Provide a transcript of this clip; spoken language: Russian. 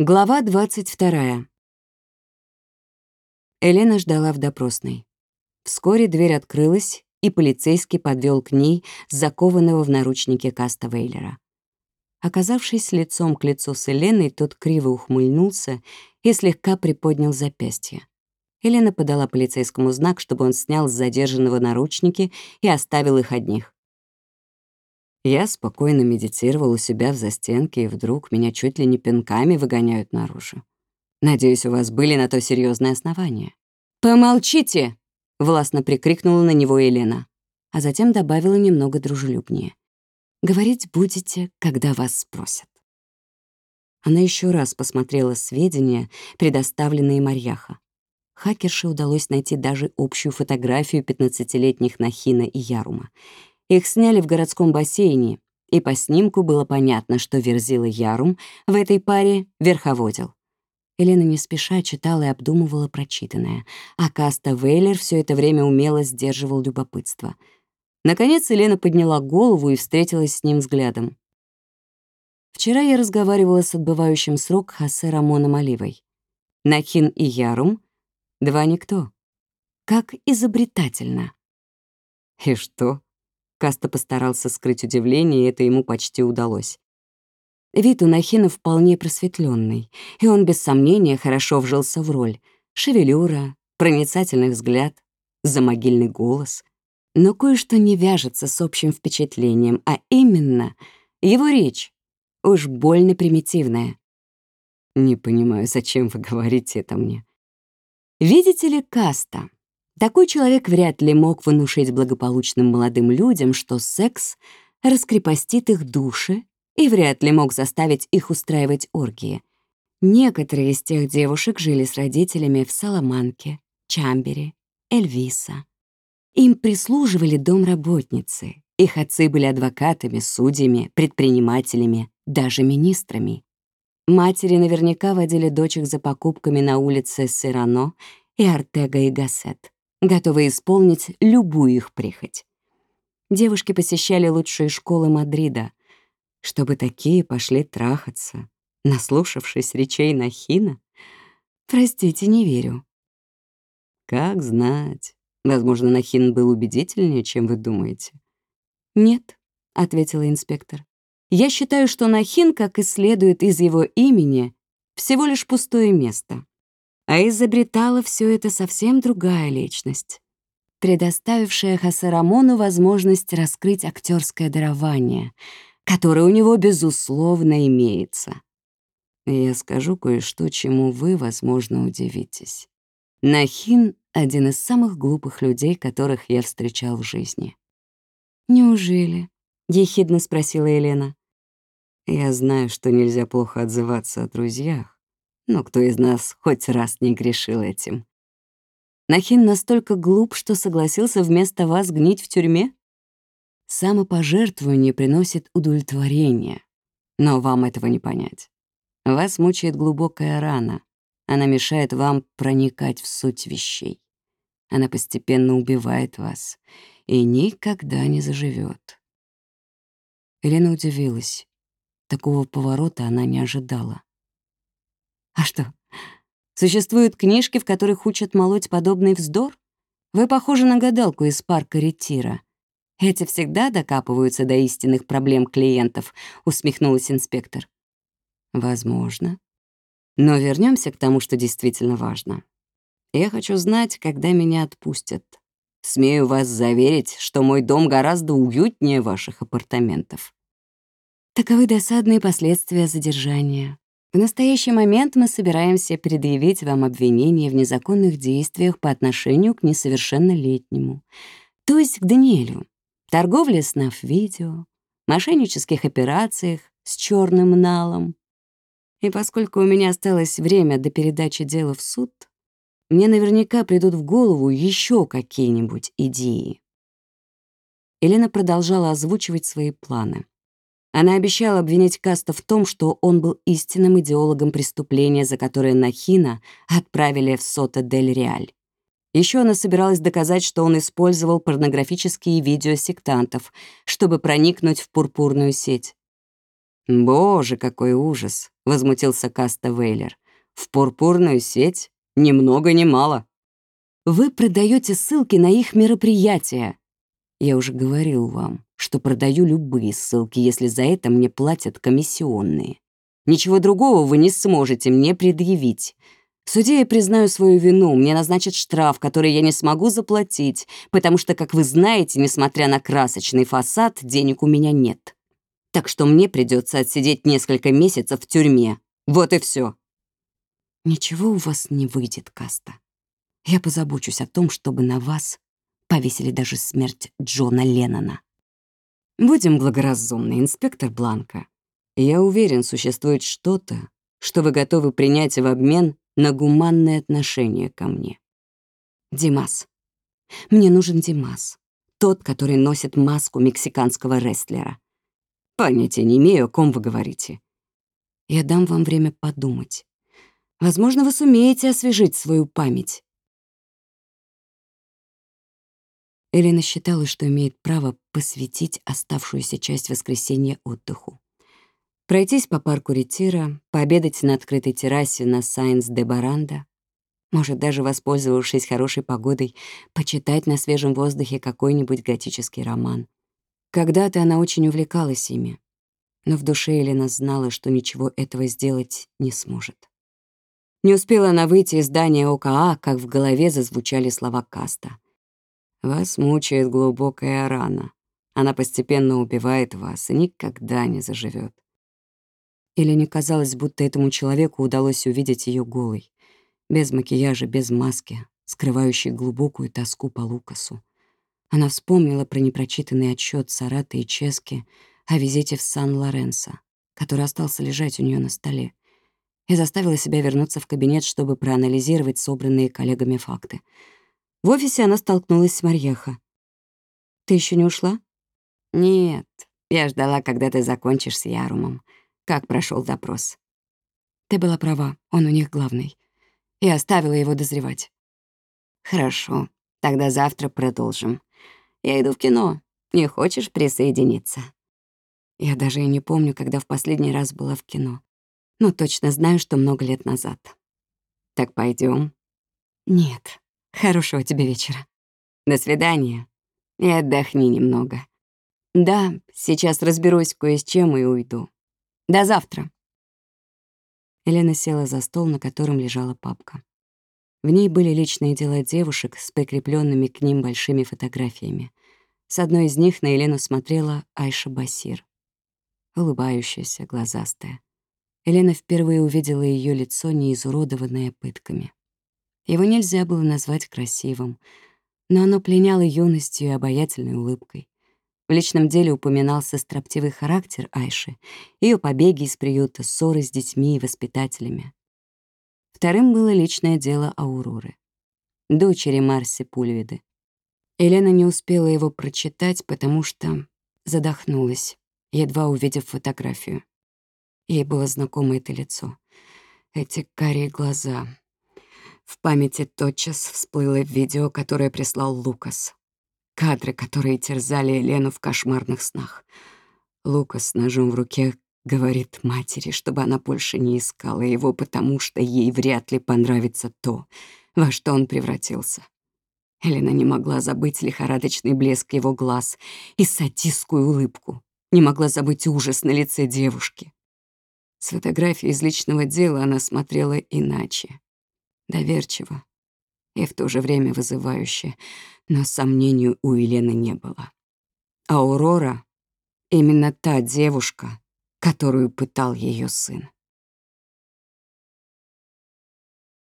Глава 22. Елена ждала в допросной. Вскоре дверь открылась, и полицейский подвел к ней закованного в наручники Каста Вейлера. Оказавшись лицом к лицу с Еленой, тот криво ухмыльнулся и слегка приподнял запястье. Елена подала полицейскому знак, чтобы он снял с задержанного наручники и оставил их одних. Я спокойно медитировал у себя в застенке, и вдруг меня чуть ли не пинками выгоняют наружу. Надеюсь, у вас были на то серьезные основания. «Помолчите!» — властно прикрикнула на него Елена, а затем добавила немного дружелюбнее. «Говорить будете, когда вас спросят». Она еще раз посмотрела сведения, предоставленные Марьяха. Хакерше удалось найти даже общую фотографию 15-летних Нахина и Ярума. Их сняли в городском бассейне, и по снимку было понятно, что Верзила Ярум в этой паре верховодил. Елена не спеша читала и обдумывала прочитанное, а Каста Вейлер все это время умело сдерживал любопытство. Наконец Елена подняла голову и встретилась с ним взглядом. Вчера я разговаривала с отбывающим срок Хосе Рамоном Оливой. Нахин и Ярум — два никто. Как изобретательно. И что? Каста постарался скрыть удивление, и это ему почти удалось. Вид у Нахина вполне просветленный, и он без сомнения хорошо вжился в роль. Шевелюра, проницательный взгляд, замогильный голос. Но кое-что не вяжется с общим впечатлением, а именно его речь, уж больно примитивная. Не понимаю, зачем вы говорите это мне. Видите ли, Каста, такой человек вряд ли мог внушить благополучным молодым людям, что секс раскрепостит их души и вряд ли мог заставить их устраивать оргии. Некоторые из тех девушек жили с родителями в Саламанке, Чамбере, Эльвиса. Им прислуживали домработницы. Их отцы были адвокатами, судьями, предпринимателями, даже министрами. Матери наверняка водили дочек за покупками на улице Сирано и Артега и Гассет готовые исполнить любую их прихоть. Девушки посещали лучшие школы Мадрида, чтобы такие пошли трахаться, наслушавшись речей Нахина. Простите, не верю. Как знать. Возможно, Нахин был убедительнее, чем вы думаете. Нет, — ответила инспектор. Я считаю, что Нахин, как и следует из его имени, всего лишь пустое место. А изобретала все это совсем другая личность, предоставившая Хасарамону возможность раскрыть актерское дарование, которое у него, безусловно, имеется. Я скажу кое-что, чему вы, возможно, удивитесь. Нахин — один из самых глупых людей, которых я встречал в жизни. «Неужели?» — ехидно спросила Елена. «Я знаю, что нельзя плохо отзываться о друзьях, но кто из нас хоть раз не грешил этим? Нахин настолько глуп, что согласился вместо вас гнить в тюрьме? Самопожертвование приносит удовлетворение, но вам этого не понять. Вас мучает глубокая рана. Она мешает вам проникать в суть вещей. Она постепенно убивает вас и никогда не заживет. Елена удивилась. Такого поворота она не ожидала. А что, существуют книжки, в которых учат молоть подобный вздор? Вы похожи на гадалку из парка Ретира. Эти всегда докапываются до истинных проблем клиентов, усмехнулась инспектор. Возможно. Но вернемся к тому, что действительно важно. Я хочу знать, когда меня отпустят. Смею вас заверить, что мой дом гораздо уютнее ваших апартаментов. Таковы досадные последствия задержания. В настоящий момент мы собираемся предъявить вам обвинение в незаконных действиях по отношению к несовершеннолетнему, то есть к Даниэлю, торговле с видео мошеннических операциях с черным налом. И поскольку у меня осталось время до передачи дела в суд, мне наверняка придут в голову еще какие-нибудь идеи. Елена продолжала озвучивать свои планы. Она обещала обвинить Каста в том, что он был истинным идеологом преступления, за которое Нахина отправили в Сота-дель-Реаль. Еще она собиралась доказать, что он использовал порнографические видео сектантов, чтобы проникнуть в пурпурную сеть. «Боже, какой ужас!» — возмутился Каста Вейлер. «В пурпурную сеть ни много ни мало. Вы продаете ссылки на их мероприятия. Я уже говорил вам, что продаю любые ссылки, если за это мне платят комиссионные. Ничего другого вы не сможете мне предъявить. В суде я признаю свою вину, мне назначат штраф, который я не смогу заплатить, потому что, как вы знаете, несмотря на красочный фасад, денег у меня нет. Так что мне придется отсидеть несколько месяцев в тюрьме. Вот и все. Ничего у вас не выйдет, Каста. Я позабочусь о том, чтобы на вас повесили даже смерть Джона Леннона. Будем благоразумны, инспектор Бланка. Я уверен, существует что-то, что вы готовы принять в обмен на гуманное отношение ко мне. Димас. Мне нужен Димас. Тот, который носит маску мексиканского рестлера. Понятия не имею, о ком вы говорите. Я дам вам время подумать. Возможно, вы сумеете освежить свою память. Элена считала, что имеет право посвятить оставшуюся часть воскресенья отдыху. Пройтись по парку Ретира, пообедать на открытой террасе на Сайнс-де-Баранда, может, даже воспользовавшись хорошей погодой, почитать на свежем воздухе какой-нибудь готический роман. Когда-то она очень увлекалась ими, но в душе Елена знала, что ничего этого сделать не сможет. Не успела она выйти из здания ОКА, как в голове зазвучали слова Каста. «Вас мучает глубокая рана. Она постепенно убивает вас и никогда не заживет. Или не казалось, будто этому человеку удалось увидеть ее голой, без макияжа, без маски, скрывающей глубокую тоску по Лукасу. Она вспомнила про непрочитанный отчет Сарата и Чески о визите в Сан-Лоренсо, который остался лежать у нее на столе, и заставила себя вернуться в кабинет, чтобы проанализировать собранные коллегами факты. В офисе она столкнулась с Марьеха. «Ты еще не ушла?» «Нет, я ждала, когда ты закончишь с Ярумом. Как прошел допрос? Ты была права, он у них главный. И оставила его дозревать. Хорошо, тогда завтра продолжим. Я иду в кино. Не хочешь присоединиться? Я даже и не помню, когда в последний раз была в кино. Но точно знаю, что много лет назад. Так пойдем. Нет. Хорошего тебе вечера. До свидания. И отдохни немного. Да, сейчас разберусь кое с чем и уйду. До завтра. Елена села за стол, на котором лежала папка. В ней были личные дела девушек с прикрепленными к ним большими фотографиями. С одной из них на Елену смотрела Айша Басир. Улыбающаяся, глазастая. Елена впервые увидела ее лицо, не изуродованное пытками. Его нельзя было назвать красивым, но оно пленяло юностью и обаятельной улыбкой. В личном деле упоминался строптивый характер Айши, ее побеги из приюта, ссоры с детьми и воспитателями. Вторым было личное дело Ауроры, дочери Марси Пульвиды. Елена не успела его прочитать, потому что задохнулась, едва увидев фотографию. Ей было знакомо это лицо, эти карие глаза. В памяти тотчас всплыло видео, которое прислал Лукас. Кадры, которые терзали Елену в кошмарных снах. Лукас ножом в руке говорит матери, чтобы она больше не искала его, потому что ей вряд ли понравится то, во что он превратился. Елена не могла забыть лихорадочный блеск его глаз и садистскую улыбку, не могла забыть ужас на лице девушки. С фотографии из личного дела она смотрела иначе, доверчиво и в то же время вызывающе, но сомнений у Елены не было. Аурора — именно та девушка, которую пытал ее сын.